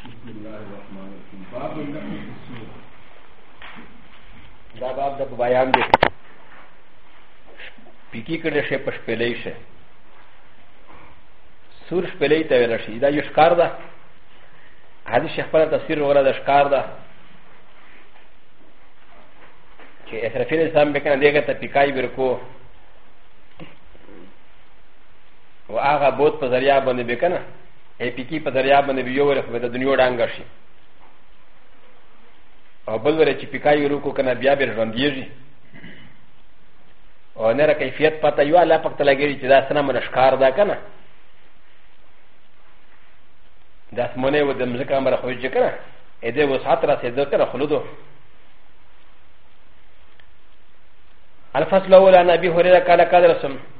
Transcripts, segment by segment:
بسم الله الرحمن الرحیم باب النفی فی السور دا باب د بیان دی پیکی کړي شي په شپلې شي سور شپلې ته ویل شي دا یو ښکار ده هدي شیخ په تفسیر ولا د ښکار ده چې اسرافیل اسلام به کنه دیګه ته پیکای ورکو و هغه بوت په ذریعہ باندې به کنه ای پی کی په ذریعہ باندې به یو ورخ به د دنیا ډانګ شي او بل ور چې پکای ورو کو کنه بیا به ژوندېږي او نه را کیفیت پته یو الله پک تعالی ګری چې دا سره من ښکار دا کنه د اسمنه و د مزکه امر خو یې کنه ا دې وسات را سي ذکر خلودو الفصل الاول عن ابي هريره قال قال رسول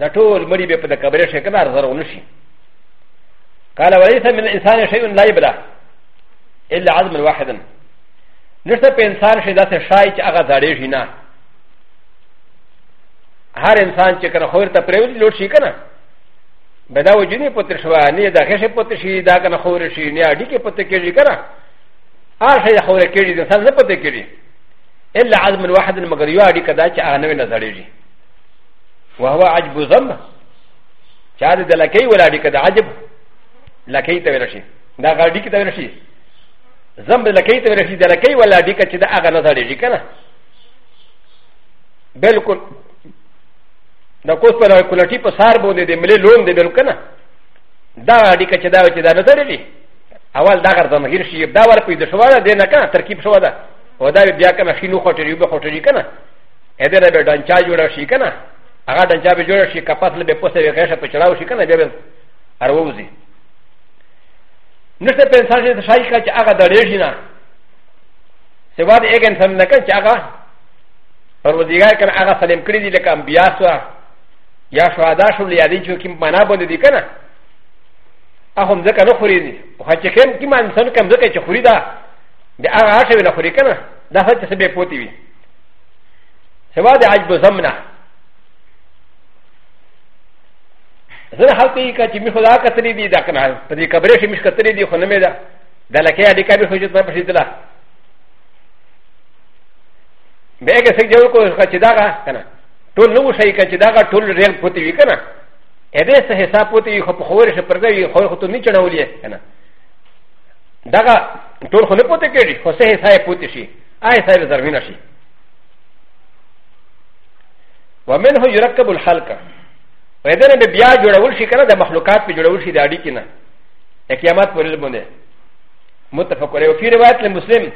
د ټول مړي به په د قبرې شي کنه زر ونشي قال وليس من الانسان شيء لا يبلى الا عظم واحد نشته په انسان شي داسې شای چې هغه زړې شي نه هر انسان چې کنه خور ته پرېوځي لوټ شي کنه به دا وجنې پتر شو نه دا غشه پتر شي دا کنه خور شي نه اډي کې پتر کېږي کنه هر شي خور کېږي د سر نه پتر کېږي الا عظم واحد مگر یو اډي کدا چې هغه نه نظرېږي وهو عجب ذم چا د لکۍ ولا ډیکه د عجب لکۍ ته ویل شي دا غړ ډیکه ته ویل شي ذم د لکۍ ته ویل شي د لکۍ ولا ډیکه چې د هغه نه ځړېږي که نه بلکل د کوس په نوې کولټي په سار باندې د ملې لون دی بلکل نه دا ډیکه چې دا چې دا نه ځړېږي اول دا غر زمهیر شي دا ور پیدا شو ده د نه که ترکیب شو ده و دا بیا که نه شي نو خوټري به خوټري که نه ا د ر ب د ن چ ا جوړ شي کنه هغه د ن چ ا به جوړ شي کپاس له به پوسه به غشه په چلاو شي کنه بیا به اروزي نشته په انسان چې شای کا چې هغه د ریشي نه سوا د اګن سم نه کړ چې هغه پر وزیګای کنه هغه سلیم کړی دي لکه انبیا سره یا شهدا شو لیا دي چې کوم معنا باندې دي کنه اهم ځکه نه خوري دي او چې کوم کی مان سن کوم ځکه چې خوري دا د هغه هغه نه خوري کنه دا هڅه سبب پوتي وي هوا د عجب زمنا زنه حالت یې کا چې می خدا کتلې دي دا کنه په دې کبرې شي مش کتلې دي خو نه مې دا د لکه اړې کا به خو جوړ پښې دلا به کې څنګه جوړ کو چې دا کنه ټول نو شي کا چې دا ټول ریل پوتې وی کنه ا د ي س ه حساب پوتي خو په خوري شه پرځوي خو خو ته نه چړولې کنه دغه ټول خو نه پوتې کېږي خو سه حساب پوتې شي آي سايب زرمين شي ومنه يركب الحلق ويدنا ببيا جوړول شي کنه د مخلوقات په جوړول شي د اړي کنه اقيامات پرل باندې متفق عليه وفي روايه لمسلم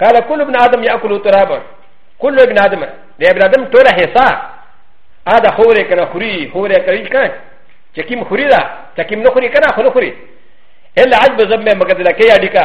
قال كل ابن ادم ياكل ترابا كل ابن ادم د ابن ادم ټول حصہ ا د خوره کنه خوري خوره کوي کنه چې کیم خوري دا چې کیم نه خوري کنه خو نه خوري الا عجب زمه مګر لکه یا ډیکا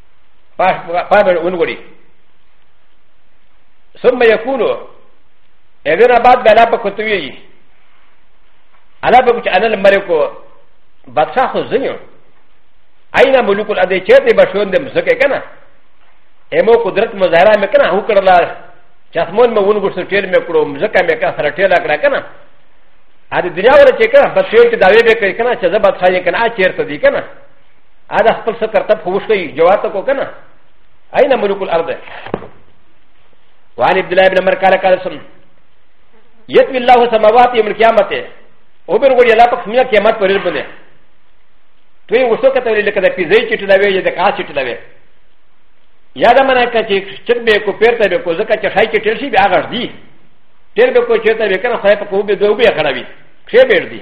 فابل ونغري ثم يقول اذن بعد بلا بكتوي على بكت انا الملك بادشاہ خو زنیو اين ملوك الادي چرته بشون دم زکه کنه امو قدرت مظاهره مکنه هو کړل چاسمون مې ونغور سره ټیر مې کړو مزکه مې کا سره ټیر کړه کنه ا دې دنیا ور چې کنه بس ټیر ته داوی به کوي کنه چې زبات خایې کنه ا چیرته دی کنه هذا خپل څه کرتب خو وشوي جواب ته کو کنه اين ملوک الارض وعن عبد الله بن عمر قال قال سن يتوي الله سماوات يوم القيامه وبر غوري الله پاک سمیا قیامت پر رب نه توي وسو کته لکه د پیزې چټ دا وی د کا چټ دا وی یا دا منه کچې چټ به کو پیرته به کو زکه چې خای کې ټل شي بیا غړ دی ټل به کو چټ به کنه خای په کو به دوه به خړوي خې به دی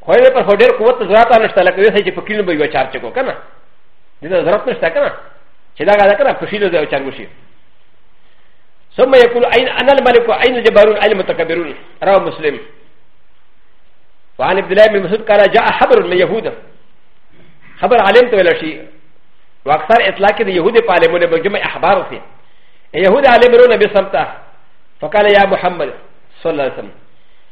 خو یې پر هډیر قوت ضرورت نشته لکه ویسه چې په کلینو به یو چار چکو که نه دې ته ضرورت نشته که نه چې دا غاده که نه په شیلو ځای چار وشي ثم يقول اين انا الملك واين الجبارون اين المتكبرون رواه مسلم وعن عبد الله بن مسعود قال جاء خبر من يهود خبر عالم تو ولا شيء واكثر اطلاق اليهود بالمون بجمع اخبار في يهود عالمون بسمته فقال يا محمد صلى الله عليه وسلم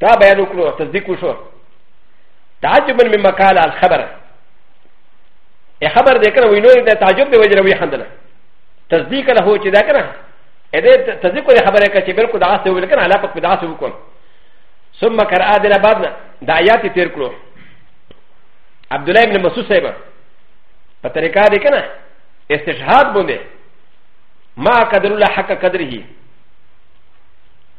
دا بیان وکړو تصدیق وشو تعجبا مما قال الخبر ا خبر دې کنه وینو دې تعجب دې وجره وی خندنه تصدیق له هو چې دا کنه ا دې تصدیق دې خبره کړه چې بالکل دا څه ویل کنه علاقه په دا څه وکړو ثم قرأ دې بعد نه د آیات تیر کړو عبد الله ابن مسعود صاحب په طریقه دې کنه استشهاد باندې ما قدر الله حق قدره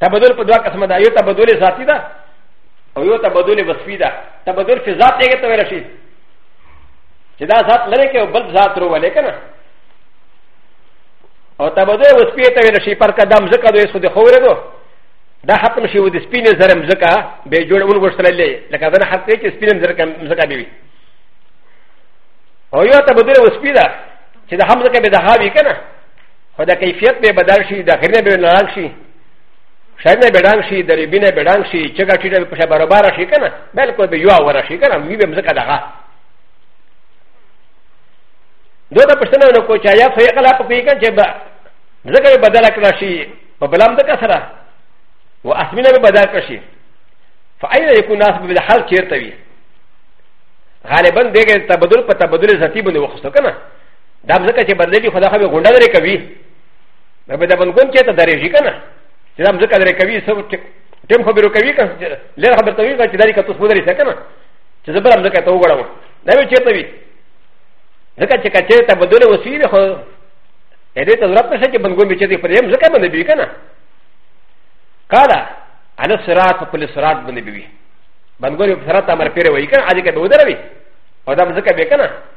تبدل په دوه قسمه ده یو تبدل ذاتی ده او یو تبدل وصفي ده تبدل فی ذات یې ته ویل شي چې دا ذات لري کې او بل ذات رو ولې کنه او تبدل وصفي ته ویل شي پر قدم زکه دوی سود خوره دو دا ختم شي و د سپینې زرم زکه به جوړ اون ورسللې لکه دا حق کې چې سپینې زرکه زکه دی او یو تبدل وصفي ده چې د حمزه کې به د هاوی کنه خو د کیفیت به بدل شي د غرینه به نړنګ شي شاید به ډنګ شي د ریبینه به ډنګ شي چې ګټي به په برابر شي کنه بالکل به یو ور شي کنه وی به مزکه دغه دوی ته پښتنه نو کو چا یا خو یې کلا په کې کنه چې مزکه به بدل کړی شي په بلام د کسره و اسمینه به بدل کړی شي فاین یکون ناس به حل چیرته وي غالبا دغه تبدل په تبدل ذاتی باندې وخصو کنه دا مزکه چې بدلېږي خو دا خو به غونډه درې کوي دا به د بنګون کې ته درېږي که نه چې دا مزکه درې کوي سب ټیم خبرو کوي که لر خبر ته وي چې دا که تاسو ودرې که نه چې زه بله مزکه ته وګړم دا به چېرته وي ځکه چې که چېرته بدلې وسیلې خو دې ته ضرورت نشته چې بنګون به چېرته پر دې مزکه باندې وي که نه قاله على الصراط فقل الصراط بني بي بنغوري صراط امر بيري ويكن عليك بودروي ودام زكا بيكنا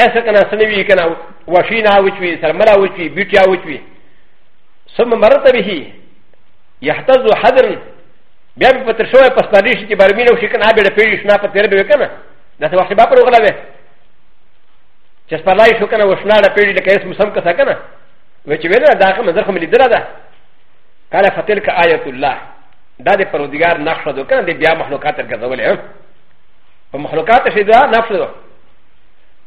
ایسا کنا سنوی کنا وشینا وچوی سرملا وچوی بیٹیا وچوی ثم مرت به یحتز حذر بیا په تر شوې پستانی شي چې برمینه وشي کنه به د پیډیش نه په تیر به کنه دا څه وخت به پر وغلا به چې سپلای شو کنه وشنا د پیډی د کیس مسم کسا کنه و چې ویل دا کوم زرخه ملي دره ده قال فتلك آیت الله دا د پرودګار نقشه ده کنه د بیا مخلوقات تر ګرځولې په مخلوقات شي دا نفس ده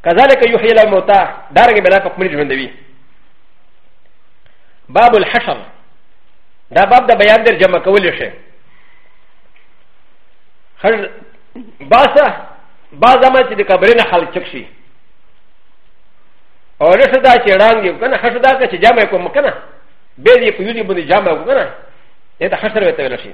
كذلك يحيي الموتى دارك بلا فقمري جمندوي باب الحشر دا باب دا بيان در جمع كولي شي خل باسا بعض ما چې د قبرینه خلک چک شي او رسه دا چې رنګ یو کنه حشر دا چې جمع کوم کنه به دې په یوه باندې جمع کوم کنه دا حشر وته ویل شي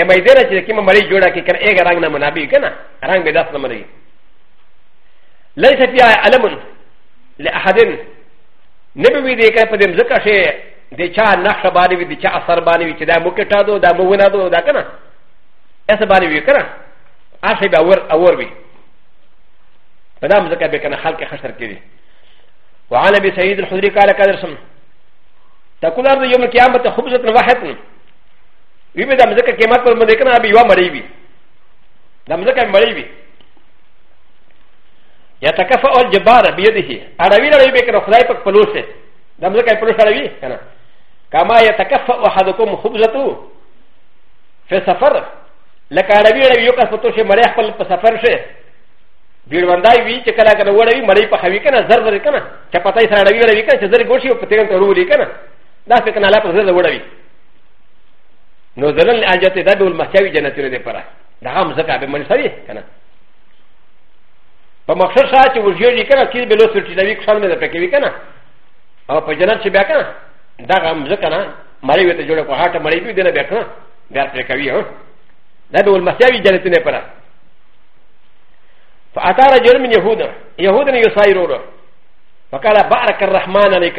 ا م ا ي د ر ا ج ل ك م م ر ي ج و ر ا ك ك ر ا غ ر ا ن ن م ن ا ب ي ك ن ا ر ا ن ب د ا س ن م ر ي ليس فيها أ ل م ل أ ح د نبوي د ك ر ب د م ز ك ش ي د چا نقش باني وي د چا اثر باني وي چې دا مکټا دو دا مونا دو دا کنه اس باني وي کنه اشه به اور اور وي په دا مزکه به کنه خلک خشر کړي وعن ابي سعيد الخدري قال قال رسم تكون ارض يوم القيامه خبزه واحده وی به د مزکه قیمت پر باندې کنه به یو مړی وي د مزکه مړی وي یا تکفا او جبار بيدیه اړوی لري به کنه خدای په پلوسه د مزکه پلوسه اړوی کنه کما یا تکفا احدکم خبزتو فی سفر لکه اړوی اړوی یو کس په توشه مړی خپل په سفر شه بیروندای وی چې کله کله وړوی مړی په خوي کنه زر زر کنه چې پتاي سره اړوی اړوی کنه چې زر ګوشي په تیرن ته وروړي کنه دا څه کنه لا په زر وړوی نو دلن اجت دا ډول مخکوي جنتونه دي پره دا هم زکه به منسوي کنه په مخشر شاه چې وجوړي کنه چې به لوسر چې لوي کښان مې پکې وی کنه او په جنت چې بیا کنه دا هم زکه نه مړی وته جوړه په هاټه مړی به دنه بیا کنه بیا پرې کوي هو دا ډول مخکوي جنتونه پره فاتا رجل من يهود يهود يسايرون فقال بارك الرحمن عليك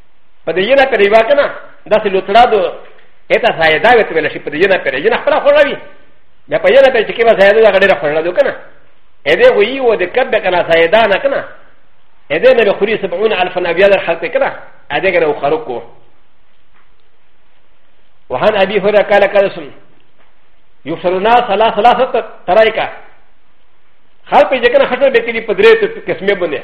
په دې نه پرې واکه نه دا چې لوتړه دو اته زایده وي ته ویل شي په دې نه پرې نه خپل خور وي بیا په یوه پرې چې کېما زایده دا ډېر خور نه دو کنه اې دې وی و دې کبه کنه زایده نه کنه اې دې نه خوري 70 الف نه بیا در خلک کنه ا دې کنه خورو کو وهان ابي هريره قال قال سن يفسر الناس ثلاث ثلاثه ترايكا خلق جكنا خشن بكري قدرت كسمه بنيه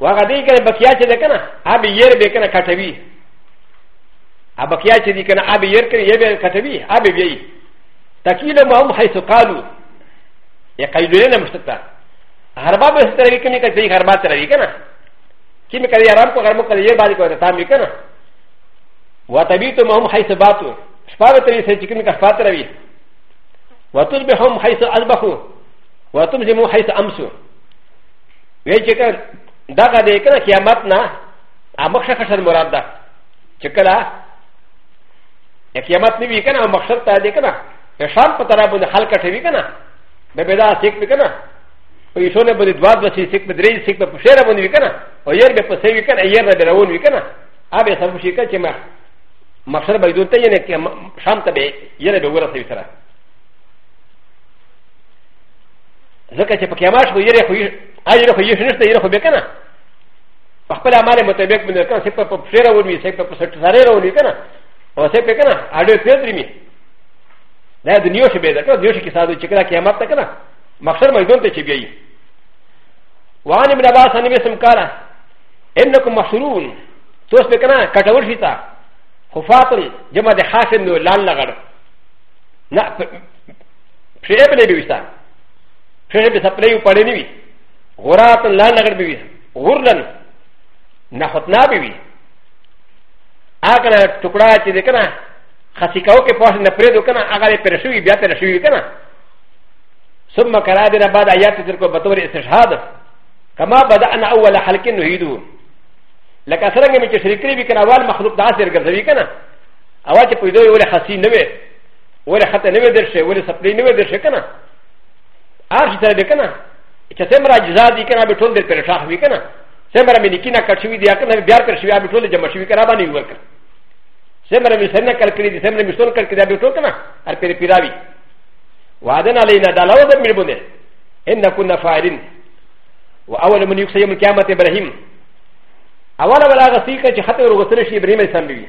وغه دی کنه بکیا چې ده کنه اب ير به کنه کټوي ا بکیا چې دی کنه اب ير کنه یې به کټوي اب بي تکیل ما هم حيث قالو یا قیدونه نه مشتتا هربا به سترې کنه کټي هربا ترې کنه چې مې کړی آرام کو غرمو کړی یې باندې کوته تام کنه وتبيت ما هم حيث باتو شپه ترې سې چې کنه کفاتره وي وتذبحهم حيث اذبحوا واتم زمو حيث امسو وی چې کله دغه دې کله قیامت نه امخشه خشر مراد ده چې کله قیامت نه وی کنه مخشر ته دې کنه شام په طرف باندې خلک ټوي کنه به بدا سیک به کنه په یو نه باندې دوا د سیک په درې سیک په شهر باندې وی کنه او ير به په سیوی کنه ير به روان وی کنه ابه سم شي کنه چې ما مخشر به دوی ته یې نه شام ته به ير به ورسوي سره ځکه چې په قیامت خو یې خو اجر خو یې نشته یې خو به کنه په خپل اعمال مطابق باندې کنه سپه په پښه راوړي سپه په سټ سره راوړي کنه او سپه کنه اړې پیدري می دا د نیو شي به ده کنه دیو شي کې ساده چې کله قیامت ته کنه مخسر میدون ته چې بیایي وعن ابن عباس ان بسم قال انكم محشرون توس به کنه کټور شي تا خفاتن جمع د خاصن نو لال لغړ نه پښې به نه بيوستا پښې به سپلې او پړې نه وي غورات لا نګر به وي غورلن نه ختنا به وي هغه ټکړه چې ده کنه خاصی کاو کې پوښ نه پرې دو کنه هغه پر شوی بیا پر شوی کنه ثم کرا دې نه بعد آیات تر کو بتور استشهاد کما بدأنا اول حلقه نهیدو لکه څنګه چې شریکري وی کنه اول مخلوق داسې ګرځوي کنه او چې په دوی ولې خاصي نه وي ولې خطه نه وي درشه ولې سپلې نه وي درشه کنه هر څه سره به کنه چې څومره اجزا دي کنه به ټول دې پر شاخ وي کنه څومره مې لیکي نه کټ شوي دي کنه بیا پر شوي به ټول جمع شوي کنه باندې ورکړ څومره مې سر نه کل کړی دي څومره مې سول کل کړی به ټول کنه هر پر پیراوي وعدن علينا دا لو ذم من بنه ان كنا فاعلين واول من يكسى يوم القيامه ابراهيم اول ولا غسيك چې خطر وغسل شي ابراهيم السلام بي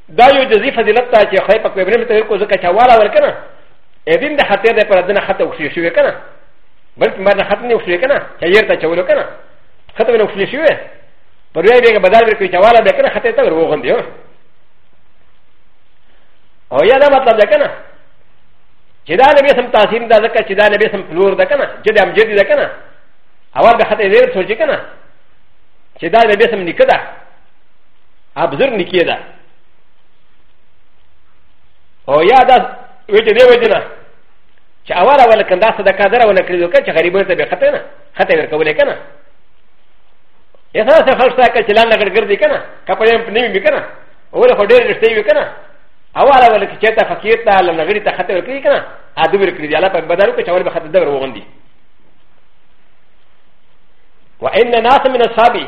دا یو جزی فضیلت ته چې خدای پاک ویبرې ته کو ځکه چې والا ورکنه ادین د خاطر ده پر دنه خطه وکړي شوی کنه بلکې مرنه خطه نه وکړي کنه چې یې ته چولو کنه خطه نه وکړي شوی پر یې دغه بدل ورکړي چې والا به کنه خطه ته وروغون دی او یا دا مطلب ده کنه چې دا نبی سم تاثیر ده ځکه چې دا نبی سم پلور ده کنه چې د امجد ده کنه اول به خطه دې سوچي کنه چې دا نبی سم نکده ا بزرګ نکیه ده او یا دا وجه دی وجه نه چې اول اول کنده صدقه دره ونه کړی دوکه چې غریبانو ته به خطه نه خطه ورکولې کنه یا څه څه خلک ساکه چې لاندې ګرځي ګرځي کنه کپړې په نیوي می کنه اول خو ډېر رښتې وي کنه اول اول کې چې ته فقیر ته لاندې غری ته خطه ورکړي کنه ا دې ورکړي دی الله پاک بدارو کې چې اول به خطه دره وغوندي وان ناس من اصحابي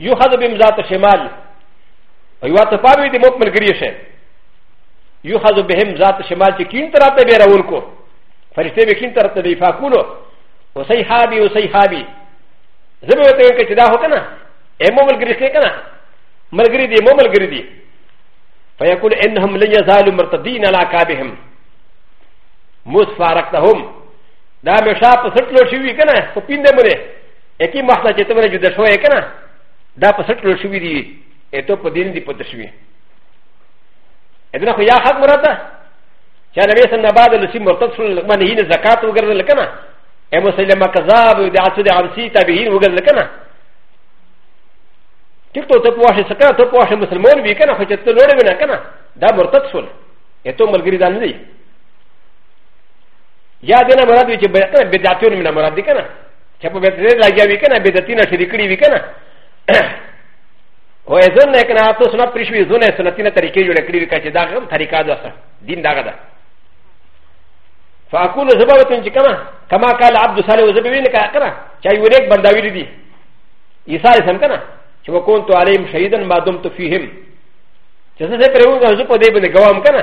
یو خد بیم ذات شمال او یو ته پاوی دی موت ملګری شه یو خد بهم ذات شمال چې کین تر ته بیره ورکو فرشته به کین تر ته دی فاکولو او سی حابی او سی حابی زبه وته کې چې دا هو کنه ایمو ملګری شه کنه ملګری دی مو ملګری دی فیقول انهم لن یزالوا مرتدین علی کابهم موس فارقتهم دا مشا په سټلو شوی کنه په پیند مره اکی مخنا چې تمره جدا شوې کنه دا په سټ لور شوې دي اته په دین دی پته شوې اذن خو یا حق مراته چې نبی صلی الله علیه وسلم مرتد شو من هی نه زکات وګرځل کنه ا مسلمه کذاب د اسود عمسی تابعین وګرځل کنه ټیک ته ته پوښتنه سکه ته پوښتنه مسلمان وی کنه خو چې ته لوړ وینه کنه دا مرتد شول اته ملګری دا نه دی یا دنه مراد وی چې بدعتون من مراد دی کنه چې په بدعت لګیا وي کنه بدعتي نه شریک کړي وي کنه او ځن نه کنه تاسو سنت پرې شوي ځونه سنتي نه طریقې جوړ کړې وي چې دا غم طریقه ده سره دین داغه ده فاقول زباوتن چې کما کما قال عبد صالح وزبوی نه کنه چې یو لیک بنداوی دي عیسی سم کنه چې وکونت علیم شهیدن ما دمت فیهم چې زه پرې وګم زه په دې باندې ګوام کنه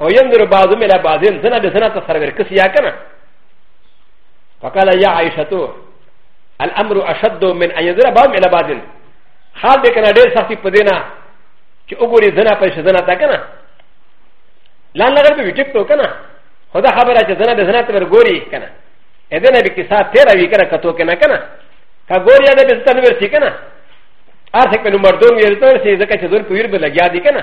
او ينظر بعض من بعض زنا بزنا تصرف كسي يا كنا فقال يا عائشة الامر اشد من ان ينظر بعض من بعض حال دې کنه ډېر سختي پدینا چې وګوري زنا په شزنا تا کنه لان لګر به ویټیک تو کنه خدا خبره چې زنا به زنا ته ورګوري کنه اې دې نه به کیسه تیرا وی کنه کتو کنه کنه کا ګوري دې به ستنه ورسي کنه ارث په نمبر 2 ورته ورسي ځکه چې زور په ویر به لګیا دي کنه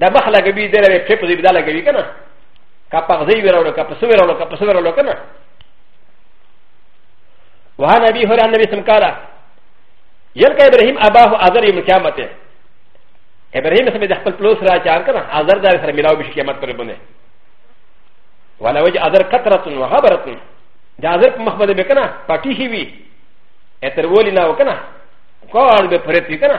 دا مخ لګوي د لري په دې بدل لګوي کنه کا په غزي وراولو کا په سو وراولو کا په سو وراولو کنه وها نبی هر نبی سم کالا يلقى ابراهيم اباه اذر يوم القيامه ابراهيم سم د خپل پلوس را چار کنه اذر دا سره ملاو بش قیامت پر بنه ولا وجه اذر قطره وغبره دا اذر په مخبده به کنه پټی هی وی اتر ولی نه وکنه کار به پرتی کنه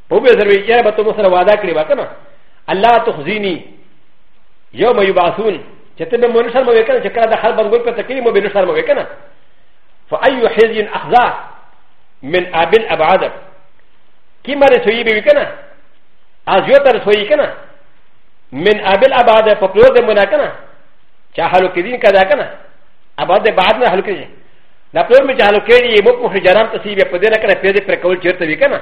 او به زر وی یاره به ته مسره وعده کړی وکنه الله تخزینی یوم یبعثون چې ته به مونږ سره مو وکنه چې کله د خلک بنګول په تکلیف مو به سره مو وکنه فای حزین اخذا من ابل ابعاد کی مره سوی به وکنه از یو تر سوی کنه من ابل ابعاد په پلو د مونږ کنه چې حالو کې دین کدا کنه ابعاد بعد نه حل کړي دا پلو می چې حالو کې دی مو په جرام تصیب په دې نه کنه په دې پر کول چیرته وکنه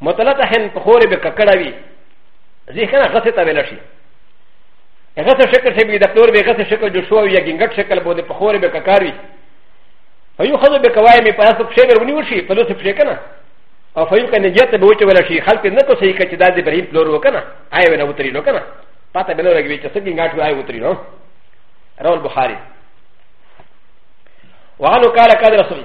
مطلقه هن په خورې به ککړه وي ذهن غسه ته ویل شي غسه شکل شي به د پلور به غسه شکل جوړ شو یا ګنګټ شکل بده په خورې به ککار وي فيو خذ بكواي مي پاس په شيبر وني وشي په لوس په کنه او فيو کنه جت به وچ ولا شي خلق نه کو صحیح کچ داد ابراهيم پلور وکنه آي ونه وتري نو کنه پاته بنو رګي چې سګي غاټ وای وتري نو رواه البخاري وعنه قال قال رسول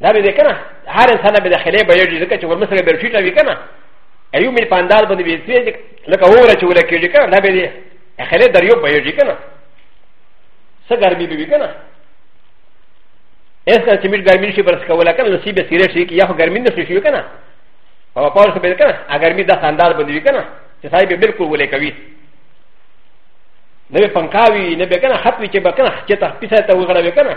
دا به کنه هر انسان به داخله به یوه ځکه چې ورمسره به ټیټه وی کنه ایو مې پاندال باندې وی چې لکه وره چې ولا کېږي کنه دا به دې اخله در یو به یوه کنه څه ګرمي به وی کنه اس کنه چې مې ګرمي شي برس کوله کنه نصیب به سیره شي یا خو ګرمي نه شي کنه او پاور به کنه اگر مې دا پاندال باندې وی کنه چې صاحب بالکل ولې کوي نه به پنکاوي نه به کنه خپل چې به کنه چې ته پیسه ته وغړوي کنه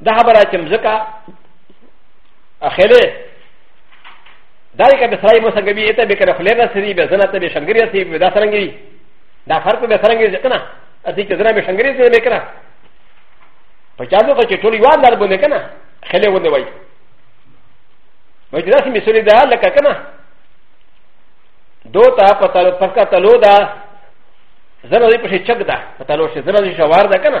دا خبره چې مزکا اخله دا یې کبه سړی مو څنګه بي ته به کړه خلې نه سری به زنه ته به شنګری سي به دا څنګه دا فرق به څنګه ځکه نه اسی چې زنه به شنګری سي به کړه په چا دوه چې ټول یو لار باندې کنه خلې ونه وای وای دا سمې سولې دا لکه کنه دو تا پتل پکا تلو دا زنه دې په شي چګ دا پتلو شي زنه دې شوار دا کنه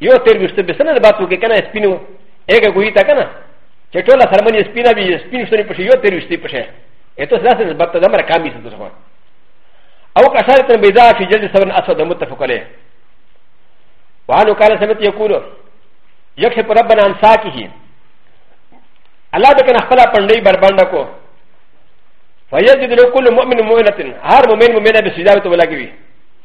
یو تیر وشته به سنه بات وکي کنه سپینو اګه ګوي تا کنه چې ټول سرمنې سپینه به سپین شته په یو تیر وشته په شه اته سره سره بات دمر کامي څه څه او کشار تن بيضاء في جلد سبن اسود متفق عليه وعنه قال سمت يقول يكشف ربنا عن ساكه الله بك نخفلا پندي برباندا کو فيجد له كل مؤمن مؤمنه هر مؤمن مؤمنه بسجاوه ولاكي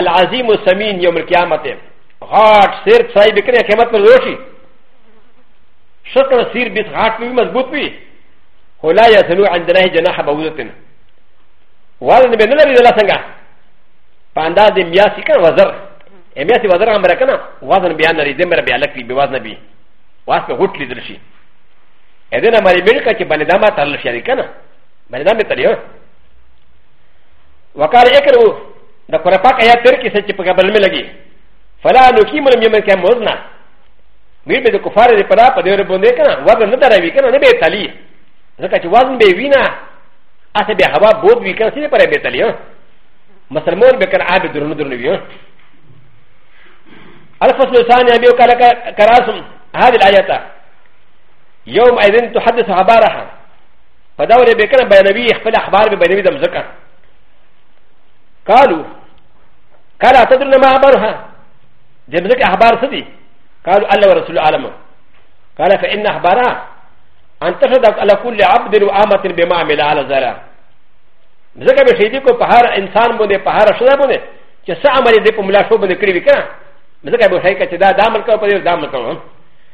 العظیم السمین یوم القیامت غاټ سیر څای به کړی قیامت پر روشي شکل سیر بیس غاټ وی مضبوط وی خو لا یسلو عند الله جناح بعوضتن وال نه به نه لري الله څنګه په انداز د میاسی کړه وزر میاسی وزر هم راکنه وزن بیان لري دمر بیا لکلی به وزن بی واسه غټ لیدل شي اذن مری ملکه چې باندې دما تل شي کنه باندې دما تل یو وقال اكرو د قرآن پاک آيات تر کې سچ په قبل مې لګي فلا نقيم لم يمن كم وزنا مې به د کفار لري پدا په دې باندې کنه وزن نه دروي کنه نه به تلي ځکه چې وزن به وینا اته به هوا بود وی کنه سي پرې به تلي مسلمان به کنه عاد درنو درنو وي الفصل الثاني ابي وقال كراسم هذه الايات يوم اذن تحدث عبارها په دا ورې به کنه بیانوي خپل اخبار به بیانوي د مزکه قالو قال اتدرون ما اخبارها د مزکه اخبار څه دي قالوا الله ورسول عالم قال فان اخبارها ان تشهد على كل عبد وامه بما عمل على زرع مزکه به شهیدی کو په هر انسان باندې په هر شذا باندې چې څه عمل دې په ملا شو باندې کړی وکړه مزکه به شهیدی کچ دا دامل کو په دې دامل کو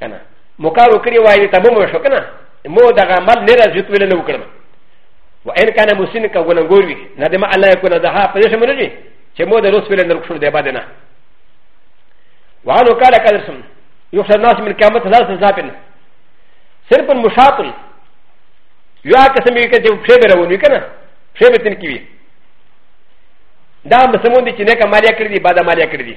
کنه مقار وکړي وای ته مو شو کنه مو دا عمل نه راځي ته ویل نه وکړم و ان کان مسلم کا ګنګور وی نه دما الله یکونه ده په دې شمول دي چې مو د روس ویل نه وکړو دی باندې نه وانو کاله کله سم یو شر ناس من قیامت ثلاث زابن صرف مشاطل یا قسم یې کته په به راونی کنه په به تن کی وی دا مسمون دي چې نه کمالیا کړی دي بعد مالیا کړی دي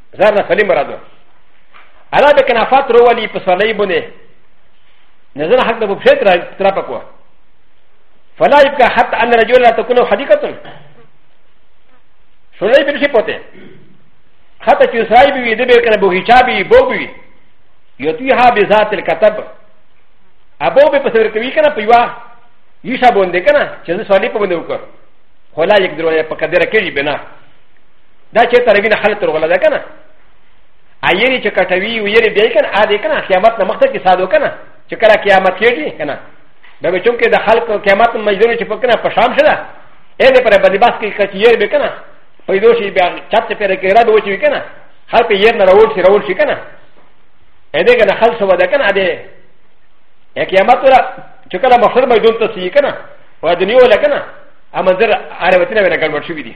زار نه فلی مرادو الا به کنافات رو ولی په سړی بونه نظر حق د بوبشه تر تر پکو فلا يبقى حتى ان رجل لا تكون حديقه سړی به شي پته حتى چې سړی به دې به کنه بوغیچا به بوبوي یتیها بذات الكتب ابو به پسور کوي کنه پیوا یشا بونده کنه چې سړی په بنده وکړ خلا یک درو په قدر کې بنا دا چې تر وینه خلک ترغله ده کنه ایری چې کټوي او یری بیا کنه ا دې کنه قیامت نه مخته کې ساده کنه چې کله قیامت کېږي کنه دا به چونکه د خلک قیامت مجبور چې پکنه په شام شله اې دې پر باندې باس کې کچې یری به کنه پیدا شي بیا چت پر کې را دوی چې کنه خلک یې نه راوړ شي راوړ شي کنه اې دې کنه خلک سو ده کنه ا دې قیامت را چې کله مخسر مې دون ته سي کنه و دنیو لکنه امنځر عربتنه ورګړ ورشي دي